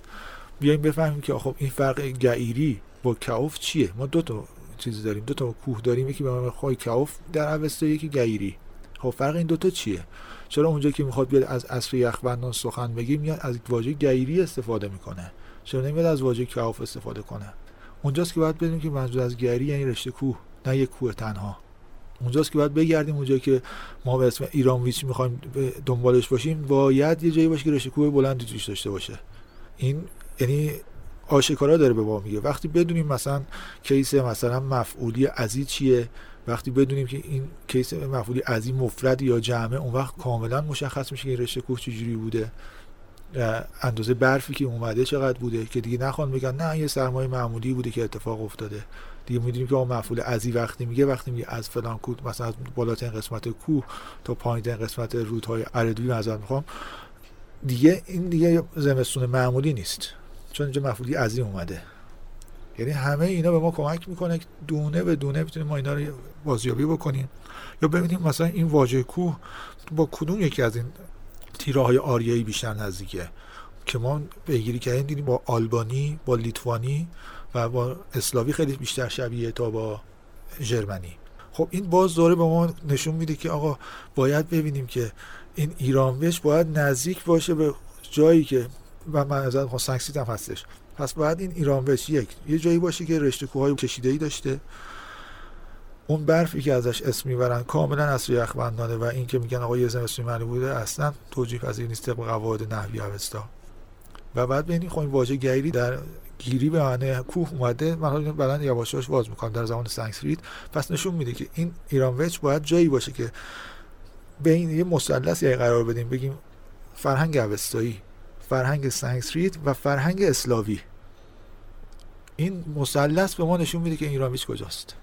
بیایم بفهمیم که خب این فرق گیری با کاوف چیه؟ ما دو تا چیز داریم دو تا کوه داریم. یکی به معنای خواهی کاوف در اوستا یکی گیری خب فرق این دوتا چیه؟ چرا اونجا که می‌خواد بیاد از اصر یخبندان سخن بگی میاد از واژه گیری استفاده می‌کنه. چرا نمیاد از واژه کاف استفاده کنه؟ اونجاست که باید بدونیم که منظور از گیری یعنی رشته کوه نه یک کوه تنها. اونجاست که باید بگردیم اونجا که ما به اسم ایران ویچ می‌خوایم دنبالش باشیم باید یه جایی باشه که رشته کوه بلندی توش داشته باشه. این یعنی آشکارا داره به ما میگه. وقتی بدونیم مثلا کیس مثلا مفعولی عزیز چیه وقتی بدونیم که این کیس مفعولی عظیم مفرد یا جمعه اون وقت کاملا مشخص میشه که این رشته کوه چجوری بوده. اندازه برفی که اومده چقدر بوده که دیگه نخوان بگن نه یه سرمایه معمولی بوده که اتفاق افتاده. دیگه می‌دونیم که اون مفعول عزی وقتی میگه وقتی میگه از فلان کوه مثلا از بالاترین قسمت کوه تا پایین قسمت رودهای اردوی نظر می‌خوام. دیگه این دیگه زمستون معمولی نیست. چون اینجا مفعولی عظیم اومده. یعنی همه اینا به ما کمک می‌کنه که دونه به دونه بتونیم ما اینا رو بازیابی بکنیم. یا ببینیم مثلا این واژه کوه با کدوم یکی از این تیره های آریایی بیشتر نزدیکه. که ما پیگیری کردیم دیدیم با آلبانی با لیتوانی و با اسلاوی خیلی بیشتر شبیه تا با ژرمنی خب این باز داره به ما نشون میده که آقا باید ببینیم که این ایرانوش باید نزدیک باشه به جایی که و من از سنگسیت هم هستش. پس باید این ایرانوش یک یه جایی باشه که رشته کوههای کشیده ای داشته. اون برفی که ازش اسم می‌برن کاملا از یخبندانه و این که میگن آقا یه زمستون معنی بوده اصلا توجیه پذیر نیست طبق قواعد نحوی اوستا. و بعد ببینید خب این واژه گیری در گیری به معنی کوه اومده. من حالا بعدا یواش یواش باز می‌کنم در زبان سنسکریت پس نشون میده که این ایرانویچ باید جایی باشه که بین یه مثلث قرار بدیم بگیم فرهنگ اوستایی فرهنگ سنسکریت و فرهنگ اسلاوی. این مثلث به ما نشون میده که ایرانویچ کجاست. بله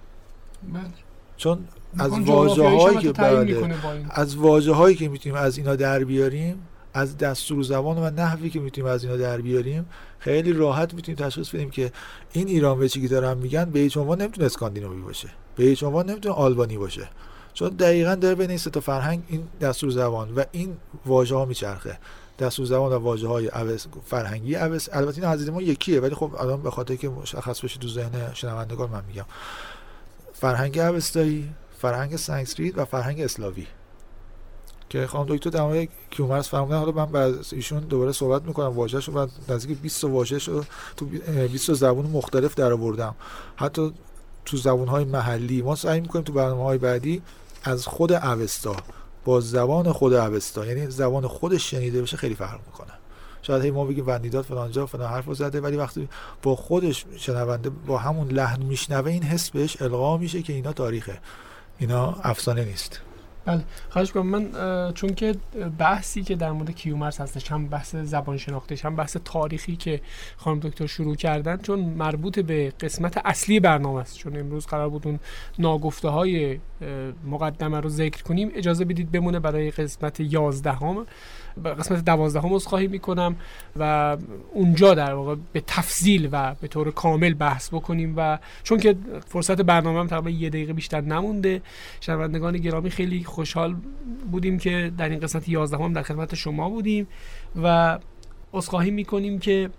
چون از واژه هایی که بله از واژه هایی که می‌تونیم از اینا در بیاریم از دستور زبان و نحوی که می‌تونیم از اینا در بیاریم خیلی راحت می‌تونیم تشخیص بدیم که این ایران به چی دارن میگن به هیچ عنوان نمی‌تونه اسکاندیناوی باشه. به هیچ عنوان نمی‌تونه آلبانی باشه. چون دقیقا داره بین این تا فرهنگ این دستور زبان و این واژه ها میچرخه. دستور زبان و واژه های فرهنگی اوس البته این از ما یکیه ولی خب الان به خاطر که مشخص بشه تو ذهن شنوندگان من میگم. فرهنگ اوستایی فرهنگ سنگسکریت و فرهنگ اسلاوی. که خانم دکتر در مورد کیومرس فرمودن حالا من بعد ایشون دوباره صحبت می‌کنم واژه‌شو و نزدیک 20 تا واژه‌شو تو 20 زبان مختلف در آوردم حتی تو زبان‌های محلی ما سعی می‌کنیم تو برنامه‌های بعدی از خود اوستا با زبان خود اوستا یعنی زبان خودش شنیده بشه خیلی فرق می‌کنه. شاید هی ما بگیم وندیداد فلان جا فلان حرفو زده ولی وقتی با خودش شنونده با همون لحن میشنوه این حس بهش القا میشه که اینا تاریخه. اینا افسانه نیست. بله. خواهش کنم من چون که بحثی که در مورد کیومرس هستش هم بحث زبان شناختش هم بحث تاریخی که خانم دکتر شروع کردن چون مربوط به قسمت اصلی برنامه است. چون امروز قرار بود اون ناگفته های مقدمه رو ذکر کنیم. اجازه بدید بمونه برای قسمت یازدهم. قسمت دوازدهم عذرخواهی می‌کنم و اونجا در واقع به تفضیل و به طور کامل بحث بکنیم و چون که فرصت برنامه هم تقریبا یه دقیقه بیشتر نمونده شنوندگان گرامی خیلی خوشحال بودیم که در این قسمت یازدهم در خدمت شما بودیم و عذرخواهی می‌کنیم که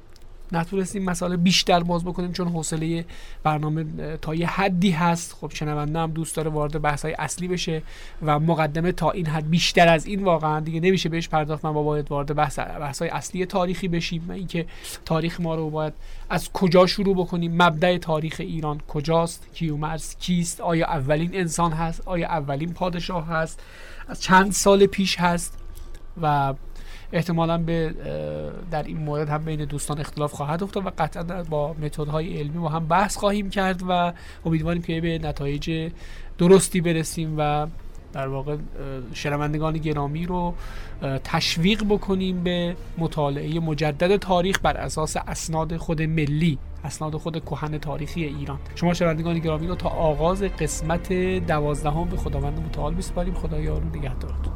نتونستیم مسائل بیشتر باز بکنیم چون حوصله برنامه تا یه حدی هست. خب شنونده هم دوست داره وارد بحث های اصلی بشه و مقدمه تا این حد بیشتر از این واقعا دیگه نمیشه بهش پرداخت. من با باید وارد بحث, بحث های اصلی تاریخی بشیم. اینکه تاریخ ما رو باید از کجا شروع بکنیم مبدع تاریخ ایران کجاست کیومرس کیست آیا اولین انسان هست آیا اولین پادشاه هست از چند سال پیش هست و احتمالا به در این مورد هم بین دوستان اختلاف خواهد افتاد و قطعا با متدهای علمی با هم بحث خواهیم کرد و امیدواریم که به نتایج درستی برسیم و در واقع شنوندگان گرامی رو تشویق بکنیم به مطالعه مجدد تاریخ بر اساس اسناد خود ملی اسناد خود کهن تاریخی ایران. شما شنوندگان گرامی رو تا آغاز قسمت دوازدهم به خداوند متعال بسپاریم خدا یارو نگهدارتون.